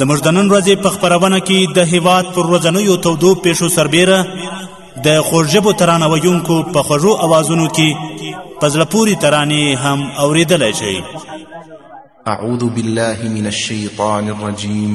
زموږ د نن ورځې په خبرونه کې د هیواد پر ورځنیو تودو پیښو سربیره د خوږژبو ترانه ویونکو په خوږو اوازونو کې په زړه پورې ترانې هم اوریدلی شئ اعوذ بالله من الشیطان الرجیم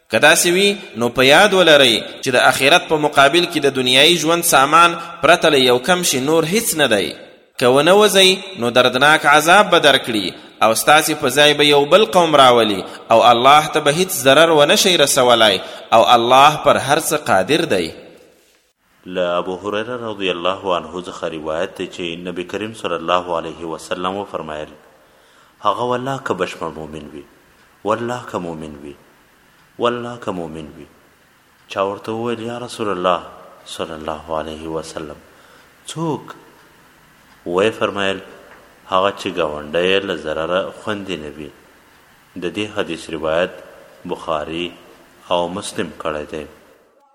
که داسې وي نو په یاد ولرئ چې د اخرت په مقابل کې د دنیایي ژوند سامان پرته له یو کم شي نور هیڅ نه دی که ونه وځئ نو دردناک عذاب به درکړي او ستاسې په ځای به یو بل قوم راولي او الله ته به هیڅ ضرر ونه شئ رسولای او الله پر هر څه قادر دی له ابو هريره رضي الله عنه څخه روايت دی چې نبي کريم صلی الله عليه وسلم وفرمايل، هغه والله که بشپړ مؤمن وي، والله که مؤمن وي، والله که مؤمن وي. چا ورته وويل، يا رسول الله صلی الله عليه وسلم څوک؟ ويې فرمايل، هغه چې ګاونډی يې له ضرره خوندي نه وي. د دې حديث روايت بخاري او مسلم کړی دی.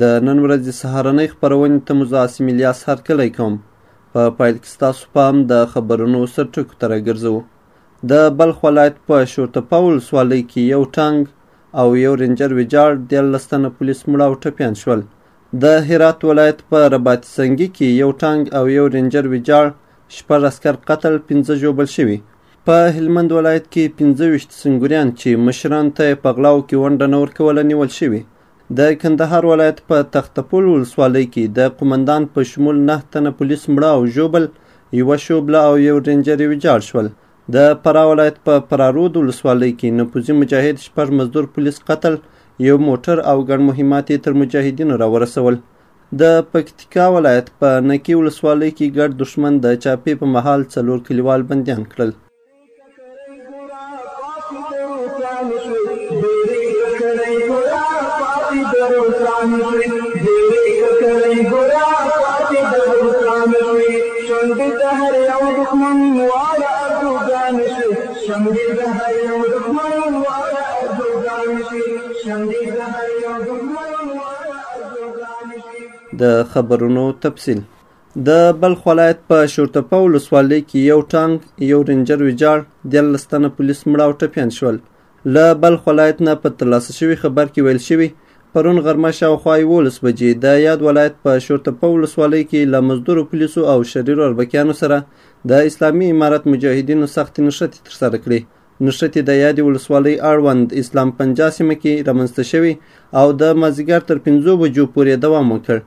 د نن ورځې سهارنۍ خپرونې ته مو زه عاصم الیاس هرکلی کوم په پایل کې ستاسو پام د خبرونو سرټکو ته راګرځوو د بلخ ولایت په شورتپه ولسوالۍ کې یو ټانګ او یو رینجر ویجاړ دیارلس تنه پولیس مړه او ټپیان شول د هرات ولایت په رباط سنګي کې یو ټانګ او یو رینجر ویجاړ شپږ عسکر قتل پنځه ژوبل شوي په هلمند ولایت کې پنځه ویشت سنګوریان چې مشرانو ته یې په غلاو کې ونډه نه ورکوله نیول شوي د کندهار ولایت په تخته پل ولسوالۍ کې د قومندان په شمول نه تنه پولیس مړه او ژوبل یوه شوبله او یو رینجر ویجاړ شول د فراه ولایت په فرارود ولسوالۍ کې نفوذي مجاهد شپږ مزدور پولیس قتل یو موټر او ګڼ مهمات یې تر مجاهدینو راورسول د پکتیکا ولایت په نکی ولسوالۍ کې ګډ دښمن د چاپې په مهال څلور کلیوال بندیان کړل د خبرونو تفصیل د بلخ ولایت په شورتپه ولسوالۍ کې یو ټانګ یو رینجر ویجاړ دیارلس تنه پولیس مړه او ټپیان شول له بلخ ولایت نه په ترلاسه شوي خبر کې ویل شوي پرون غرمه شاوخوا یولس بجې د یاد ولایت په شورتپه ولسوالۍ کې له مزدورو پولیسو او شریرو اربکیانو سره د اسلامي امارت مجاهدینو سختې نښتې ترسره کړې نښتې د یادې ولسوالۍ اړوند اسلام پنجا سیمه کې رامنځته شوې او د مازیګر تر پنځو بجو پورې دوام وکړ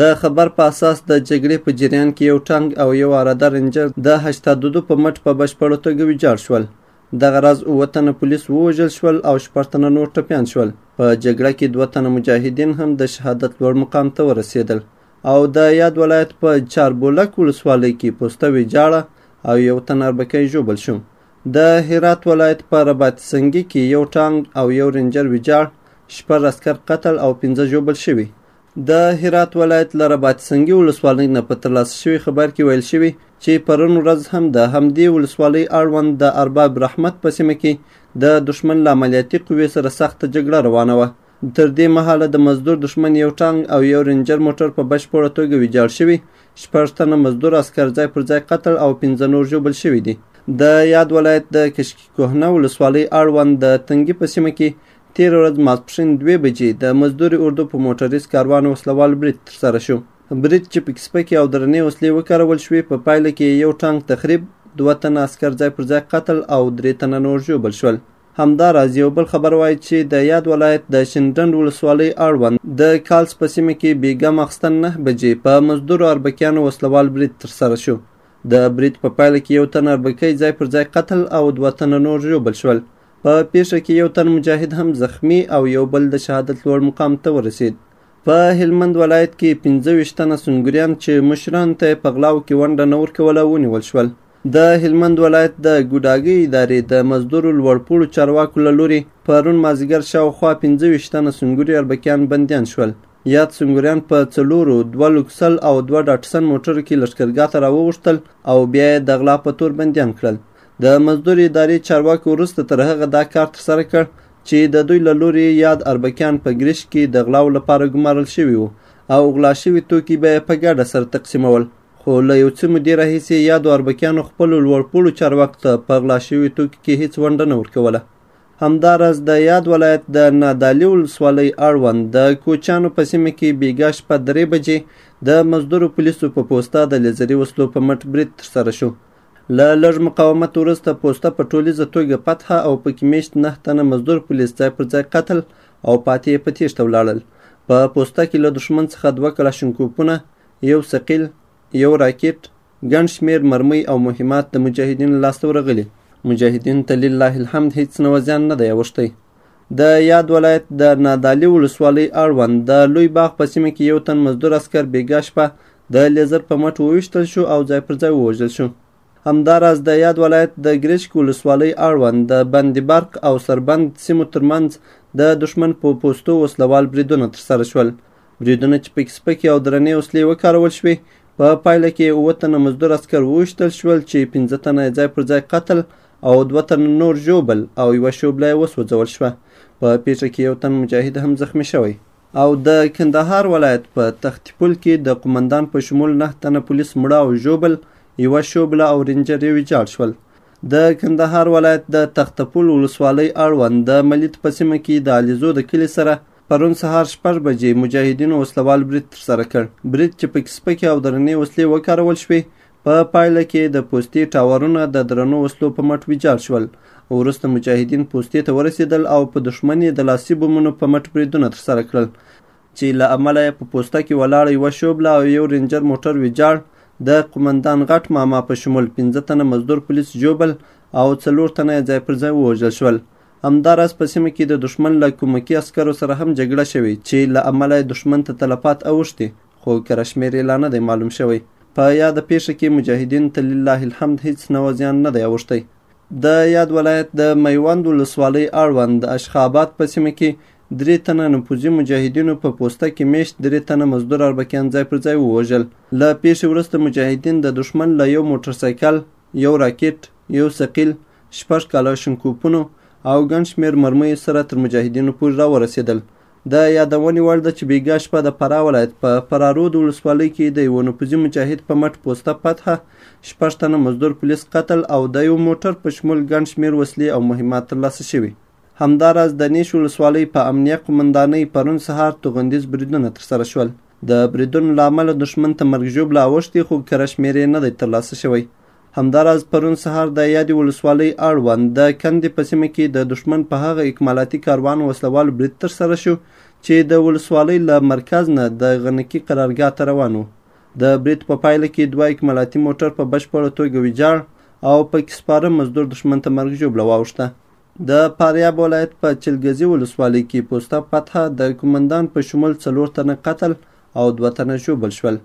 د خبر په اساس د جګړې په جریان کې یو ټانګ او یو عراده رنجر د هشتادودو په مټ په بشپړو توګه ویجاړ شول. دغه راز اووه تنه پولیس ووژل شول او شپږ تنه نور ټپیان شول. په جګړه کې دوه تنه مجاهدین هم د شهادت لوړ مقام ته ورسېدل او د یاد ولایت په چاربولک ولسوالۍ کې پوسته ویجاړه او یو تن اربکی ژوبل شو. د هرات ولایت په رباط سنګي کې یو ټانګ او یو رنجر ویجاړ، شپږ عسکر قتل او پنځه ژوبل شوي. د هرات ولایت له رباط سنګي ولسوالۍ نه په ترلاسه شوي خبر کې ویل شوي چې پرون ورځ هم د همدې ولسوالۍ اړوند د ارباب رحمت په سیمه کې د دښمن له عملیاتي قوې سره سخته جګړه روانه وه تر دې مهاله د مزدور دښمن یو ټانګ او یو رینجر موټر په بشپړه توګه ویجاړ شوي شپږ تنه مزدور عسکر ځای پر ځای قتل او پنځه نور ژوبل شوي دي د یاد ولایت د کشکي کوهنه ولسوالۍ اړوند د تنګي په سیمه کې تېره ورځ ماسپښین دوې بجې د مزدوري اردو په موټریز کاروان وسلوال برید ترسره شو. برید چې پکې سپکې او درنې وسلې وکارول شوې په پایله کې یو ټانک تخریب، دوه تنه عسکر ځای پر ځای قتل او درې تنه نور ژوبل شول. همداراز یو بل خبر وایي چې د یاد ولایت د شینډنډ ولسوالۍ اړوند د کالس په سیمه کې بیګا ماخستن نه بجې په مزدورو اربکیانو وسلوال برید ترسره شو. د برید په پایله کې یو تن اربکی ځای پر ځای قتل او دوه تنه نور ژوبل شول. په پیښه کې یو تن مجاهد هم زخمی او یو بل د شهادت لوړ مقام ته ورسید په هلمند ولایت کې 15 تنه سنګریان چې مشران ته په غلاو کې ونډه نه ورکوله ونیول شول د هلمند ولایت د ګوډاګي ادارې د مزدورو لوړپوړو چارواکو له لوري پرون مازیګر شاوخوا 15 تنه سنګوري اربکیان بندیان شول یاد سنګوریان په څلورو دوه لوکسل او دوه ډاټسن موټرو کې لشکرګاه ته راوغوښتل او بیا یې د غلا په تور بندیان کړل د مزدور ادارې چارواکو وروسته تر هغه دا کار ترسره کړ چې د دوی له لوري یاد اربکیان په ګریش کې د غلاو لپاره ګمارل شوي وو او غلا شوي توکي به په ګډه سره تقسیمول خو له یو څه مودې راهیسې یادو اربکیانو خپلو لوړپوړو چارواکو ته په غلا شوي توکي کې هیڅ ونډه نه ورکوله همداراز د یاد ولایت د نادالي ولسوالۍ اړوند د کوچانو په سیمه کې بیګا شپه درې بجې د مزدورو پولیسو په پوسته د لیزري وسلو په مټ برید ترسره شو له لږ مقاومت وروسته پوسته په ټولیزه توګه فتح او پکې میشت نه تنه مزدور پولیس ځای پر ځای قتل او پاتې یې په تیښته ولاړل په پوسته کې له دښمن څخه دوه کلاشینکوپونه یو ثقیل یو راکټ ګڼ شمیر مرمۍ او مهمات د مجاهدینو لاسته ورغلي مجاهدین ته لله الحمد هیڅ نوع زیان نه دی اوښتی د یاد ولایت د نادعلي ولسوالۍ اړوند د لوی باغ په سیمه کې یو تن مزدور عسکر بېګا شپه د لیزر په مټ وویشتل شو او ځای پر ځای ووژل شو همداراز د یاد ولایت د ګریچک ولسوالۍ اړوند د بند برق او سربند سیمو ترمنځ د دښمن په پوستو وسلوال بریدونه ترسره شول بریدونه چې پکې سپکې او درنې وسلې وکارول شوې په پا پایله کې اووه تنه مزدور عسکر وویشتل شول چې پنځه تنه یې ځای پر ځای قتل او دوه تنه نور ژوبل او یوه شوبله یې وسوځول شوه په پیښه کې یو تن مجاهد هم زخمی شوی او د کندهار ولایت په تختی پل کې د قومندان په شمول نه تنه پولیس مړه او ژوبل یوه شوبله او رینجر یې ویجاړ شول د کندهار ولایت د تختپول ولسوالۍ اړوند د ملیت په سیمه کې د علیزو د کلي سره پرون سهار شپږ بجې مجاهدینو وسلوال برید ترسره کړ برید چې پکې سپکې او درنې وسلې وکارول شوې په پایله کې د پوستې ټاورونه د درنو وسلو په مټ ویجاړ شول. وروسته مجاهدین پوستې ته ورسېدل او په دښمن یې د لاسي بمونو په مټ بریدونه ترسره کړل چې له امله یې په پوسته کې ولاړه یوه شوبله او یو رینجر موټر ویجاړ د قومندان غټ ماما په شمول پنځه تنه مزدور پولیس ژوبل او څلور تنه یې ځای پر ځای ووژل شول همداراز په سیمه کې د دښمن له کومکي عسکرو سره هم جګړه شوې چې له امله یې دښمن ته تلفات اوښتي خو کره شمېر یې لا نه دی معلوم شوی. په یاده پیښه کې مجاهدین ته لله الحمد هیڅ نوع زیان نه دی اوښتی. د یاد ولایت د میوند ولسوالۍ اړوند د اشخاباد په سیمه کې درې تنه نفوذي مجاهدینو په پوسته کې میشت درې تنه مزدور اربکیان ځای پر ځای ووژل. له پیښې وروسته مجاهدین د دښمن له یو موټرسایکل، یو راکټ، یو ثقیل، شپږ کالاشنکوپونو او ګڼ شمېر مرمیو سره تر مجاهدینو پورې راورسېدل د یادونې وړ ده چې بیګا شپه د فراه ولایت په فرارود ولسوالۍ کې د یوه نفوذي مجاهد په مټ پوسته فتحه شپږ تنه مزدور پولیس قتل او د یو موټر په شمول ګڼ شمېر وسلې او مهمات ترلاسه شوي. همداراز د نیش ولسوالۍ په امنیه قومندانۍ پرون سهار توغندیز بریدونه ترسره شول. د بریدونو له امله دښمن ته مرګ ژوبله اوښتې خو کره شمېر یې نه دی ترلاسه شوی. همداراز پرون سهار د یادې ولسوالۍ اړوند د کندې په سیمه کې د دښمن په هغه اکمالاتي کاروان وسلوال برید ترسره شو چې د ولسوالۍ له مرکز نه د غنکي قرارګاه ته روان و د برید په پایله کې دوه اکمالاتي موټر په بشپړه توګه ویجاړ او پکې سپاره مزدور دښمن ته مرګ ژوبله واوښته د فاریاب ولایت په چلګزي ولسوالۍ کې پوسته فتحه د قومندان په شمول څلور تنه قتل او دوه تنه ژوبل شول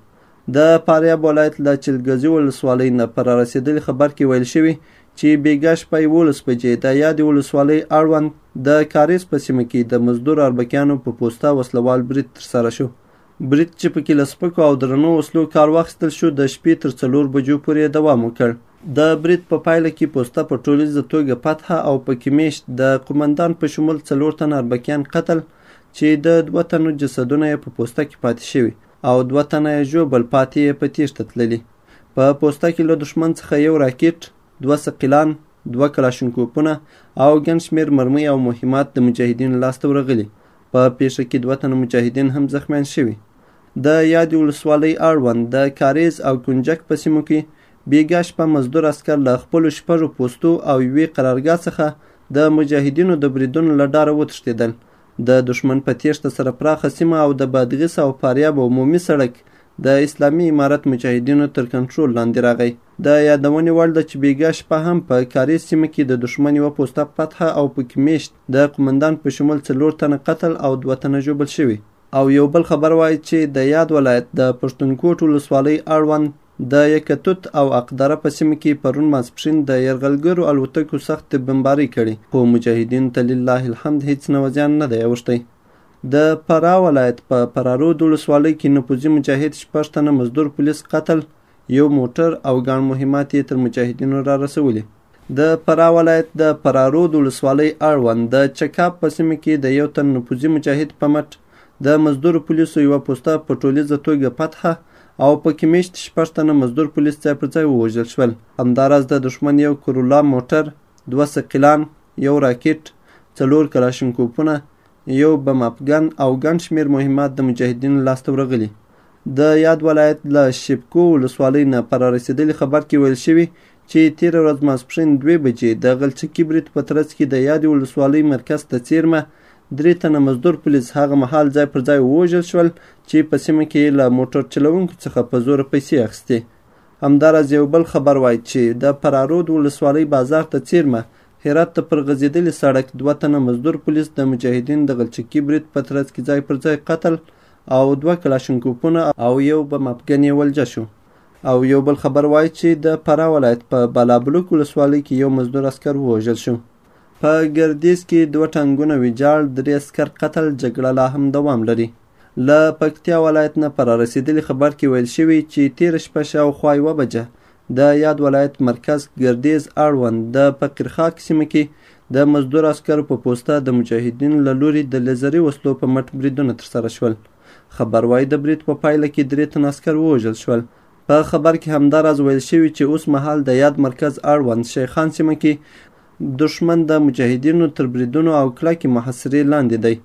د فاریاب ولایت له چلګزي ولسوالۍ نه په رارسېدلي خبر کې ویل شوي چې بیګا شپه یولس بجې د یادې ولسوالۍ اړوند د کاریز په سیمه کې د مزدور اربکیانو په پوسته وسلوال برید ترسره شو برید چې پکې له سپکو او درنو وسلو کار واخیستل شو د شپې تر څلور بجو پورې دوام وکړ. د برید په پایله کې پوسته په ټولیزه توګه فتح او پکې میشت د قومندان په شمول څلور تنه اربکیان قتل چې د دوه تنو جسدونه یې په پوسته کې پاتې شوي او دوه تنه یې ژوبل پاتې یې په تیښته تللي په پوسته کې له دښمن څخه یو راکټ دوه ثقیلان دوه کلاشینکوپونه او ګڼ شمېر مرمۍ او مهمات د مجاهدینو لاسته ورغلي په پیښه کې دوه تنه مجاهدین هم زخمیان شوي د یادې ولسوالۍ اړوند د کاریز او کنجک په سیمو کې بیګا شپه مزدور عسکر له خپلو شپږو پوستو او یوې قرارګاه څخه د مجاهدینو د بریدونو له ډاره وتښتېدل د دښمن په تیښته سره پراخه سیمه او د بادغیس او فاریاب عمومي سړک د اسلامي امارت مجاهدینو تر کنټرول لاندې راغی د یادونې وړ ده چې بیګا شپه هم په کاریز سیمه کې د دښمن یوه پوسته فتحه او پکې میشت د قومندان په شمول څلور تنه قتل او دوه تنه ژوبل شوي او یو بل خبر وايي چې د یاد ولایت د پښتونکوټ ولسوالۍ اړوند د یکه توت او اقدره په سیمه کې پرون ماسپښین د یرغلګرو الوتکو سختې بمبارۍ کړي خو مجاهدینو ته لله الحمد هیڅ نوع زیان نه دی اوښتی. د فراه ولایت په فرارود ولسوالۍ کې نفوذي مجاهد شپږ تنه مزدور پولیس قتل، یو موټر او ګڼ مهمات یې تر مجاهدینو را رسولي. د فراه ولایت د فرارود ولسوالۍ اړوند د چکاب په سیمه کې د یو تن نفوذي مجاهد په مټ د مزدور پولیسو یوه پوسته په ټولیزه توګه فتحه او پکې میشت شپږ تنه مزدور پولیس ځای پر ځای ووژل شول همداراز د دښمن یو کرولا موټر دوه سقیلان یو راکټ څلور کلاشینکوپونه یو بم افغان او ګڼ شمېر مهمات د مجاهدینو لاسته ورغلي د یاد ولایت له شیبکو ولسوالۍ نه په رارسېدلي خبر کې ویل شوي چې تېره ورځ ماسپښین دوې بجې د غلچکي برید په ترڅ کې د یادې ولسوالۍ مرکز ته څیرمه درې تنه مزدور پولیس هغه مهال ځای پر ځای ووژل شول چې په سیمه کې یې له موټر چلوونکو څخه په زوره پیسې اخیستې همداراز یو بل خبر وایي چې د پرارود ولسوالۍ بازار ته څیرمه هرات ته پر غځېدلي سړک دوه تنه مزدور پولیس د مجاهدین د غلچکي برید په ترڅ کې ځای پر ځای قتل او دوه کلاشینکوپونه او یو بم افغن یې ولجه شو او یو بل خبر وایي چې د فراه ولایت په بالابلوک ولسوالۍ کې یو مزدور عسکر ووژل شو په ګردیز کې دوه ټانګونه ویجاړ درې سکر قتل جګړه لا هم دوام لري له پکتیا ولایت نه پر رسیدلی خبر کې ویل شوي چې تیر شپه شاوخوا یوه بجه د یاد ولایت مرکز ګردیز اړوند د فقیرخاک سیمه کې د مزدور عسکرو په پوسته د مجاهدینو له لوري د لیزري وسلو په مټ بریدونه ترسره شول خبر وايي د برید په پایله کې درې تن عسکر ووژل شول په خبر کې همداراز ویل شوي چې اوس مهال د یاد مرکز اړوند شیخان سیمه کې دښمن د مجاهدینو تر بریدونو او کلکې محاصرې لاندې دی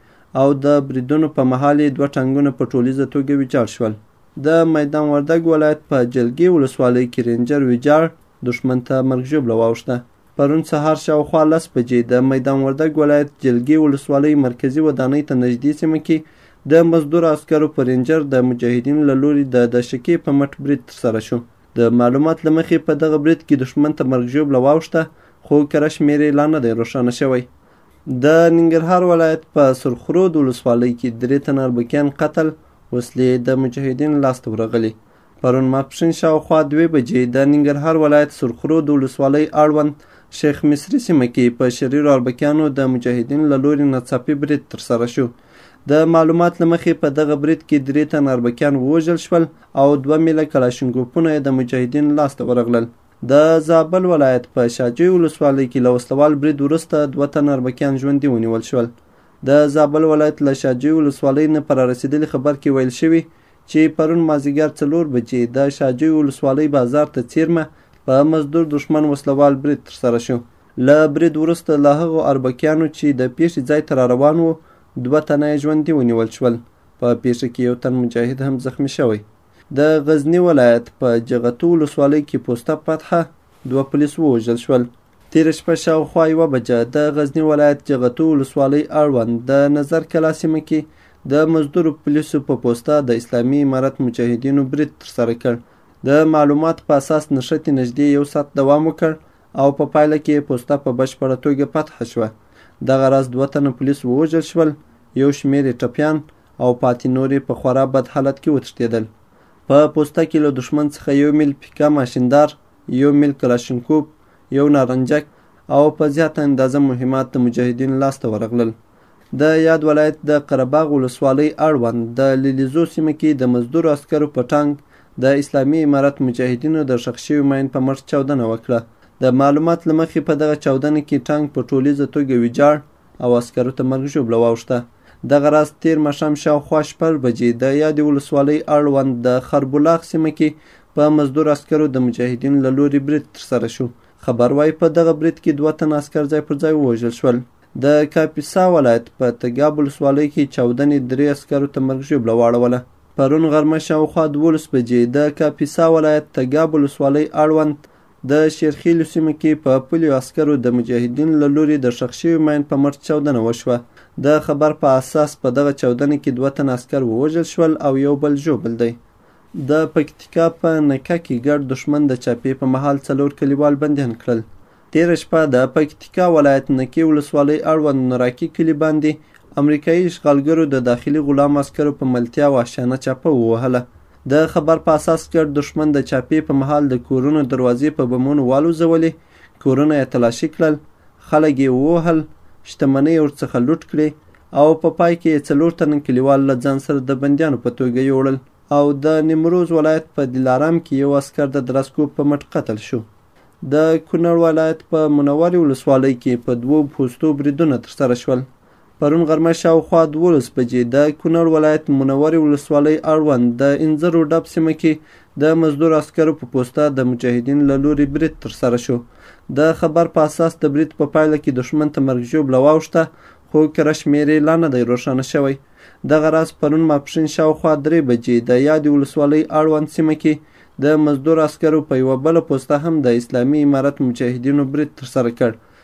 او د بریدونو په مهال یې دوه ټانګونه په ټولیزه توګه ویجاړ شول د میدان وردګ ولایت په جلګې ولسوالۍ کې رینجر ویجاړ دښمن ته مرګ ژوبله واوښته پرون سهار شاوخوا لس بجې د میدان وردګ ولایت جلګې ولسوالۍ مرکزي ودانۍ ته نږدې سیمه کې د مزدور عسکرو په رینجر د مجاهدینو له لوري د دشکې په مټ برید ترسره شو. د معلومات له مخې په دغه برید کې دښمن ته مرګ ژوبله واوښته خو کره شمېر یې لا نه دی روښانه شوی. د ننګرهار ولایت په سرخرود ولسوالۍ کې درې تنه اربکیان قتل، وسلې د مجاهدینو لاسته ورغلي. پرون ماپښین شاوخوا دوې بجې د ننګرهار ولایت سرخرود ولسوالۍ اړوند شیخ مصري سیمه کې په شریرو اربکیانو د مجاهدین له لوري ناڅاپي برید ترسره شو د معلومات له مخې په دغه برید کې درې تنه اربکیان ووژل شول او دوه میله کلاشینکوپونه یې د مجاهدین لاسته ورغلل د زابل ولایت په شاجوی ولسوالۍ کې له وسلوال برید وروسته دوه تنه اربکیان ژوندي ونیول شول د زابل ولایت له شاجوی ولسوالۍ نه پر رسېدلي خبر کې ویل شوي چې پرون مازیګر څلور بجې د شاجوی ولسوالۍ بازار ته څیرمه په مزدور دښمن وسلوال برید ترسره شو له برید وروسته له هغو اربکیانو چې د پیښې ځای ته را روان وو دوه تنه یې ژوندي ونیول شول په پیښه کې یو تن مجاهد هم زخمی شوی د غزنی ولایت په جغتو ولسوالۍ کې پوسته فتحه دوه پولیس ووژل شول تېره شپه شاوخوا یوه بجه د غزني ولایت جغتو ولسوالۍ اړوند د نظر کلا سیمه کې د مزدورو پولیسو په پوسته د اسلامي امارت مجاهدینو برید ترسره کړ. د معلوماتو په اساس نښتې نږدې یو ساعت دوام وکړ او په پایله کې پوسته په بشپړه توګه فتح شوه. دغه راز دوه تنه پولیس ووژل شول، یو شمېر یې ټپیان او پاتې نور یې په خورا بد حالت کې وتښتېدل. په پوسته کې له دښمن څخه یو میل پیکا ماشیندار یو میل کلاشینکوف، یو نارنجک او په زیاته اندازه مهمات د مجاهدینو لاسته ورغلل. د یاد ولایت د قرهباغ ولسوالۍ اړوند د لیلیزو سیمه کې د مزدورو عسکرو په ټانک د اسلامي امارت مجاهدینو د ښخ شوي ماین په مټ چاودنه وکړه. د معلومات له مخې په دغه چاودنه کې ټانک په ټولیزه توګه ویجاړ او عسکرو ته مرګ ژوبله واوښته. دغه راز تېر ماښام شاوخوا شپږ بجې د یادې ولسوالۍ اړوند د خربلاغ سیمه کې په مزدور عسکرو د مجاهدین له لوري برید ترسره شو. خبر وايي په دغه برید کې دوه تن عسکر ځای پر ځای ووژل شول. د کاپیسا ولایت په تګاب ولسوالۍ کې چاودنې درې عسکرو ته مرګ ژوبله واړوله. پرون غرمه شاوخوا دولس بجې د کاپیسا ولایت تګاب ولسوالۍ اړوند د شېرخېلو سیمه کې په پولیو عسکرو د مجاهدینو له لوري د ښخ شوي ماین په مټ چاودنه وشوه. د خبر په اساس په دغه چاودنه کې دوه تنه عسکر ووژل شول او یو بل ژوبل دی. د پکتیکا په نکه کې ګډ دښمن د چاپې په مهال څلور کلیوال بندیان کړل. تېره شپه د پکتیکا ولایت نکې ولسوالۍ اړوند نوراکي کلي باندې امریکایي اشغالګرو د داخلي غلامو عسکرو په ملتیا وحشیانه چاپه ووهله. د خبر په اساس ګډ دښمن د چاپې په مهال د کورونو دروازې په بمونو والوزولې، کورونه یې تلاشي کړل، خلک یې ووهل، شتمنۍ ورڅخه لوټ کړې او په پای کې یې څلور تنه کلیوال له ځان سره د بندیانو په توګه یوړل او د نیمروز ولایت په دلارام کې یو عسکر د درسکوب په مټ قتل شو. د کونړ ولایت په منورې ولسوالۍ کې په دوو پوستو بریدونه ترسره شول. پرون غرمه شاوخوا دولس بجې د کونړ ولایت منورې ولسوالۍ اړوند د انځرو ډب سیمه کې د مزدور عسکرو په پوسته د مجاهدین له لوري برید ترسره شو د خبر په اساس د برید په پایله کې دښمن ته مرګ ژوبله واوښته خو کره شمېر یې لا نه دی روښانه شوی دغه راز پرون ماپښین شاوخوا درې بجې د یادې ولسوالۍ اړوند سیمه کې د مزدور عسکرو په یوه بله پوسته هم د اسلامي امارت مجاهدینو برید ترسره کړ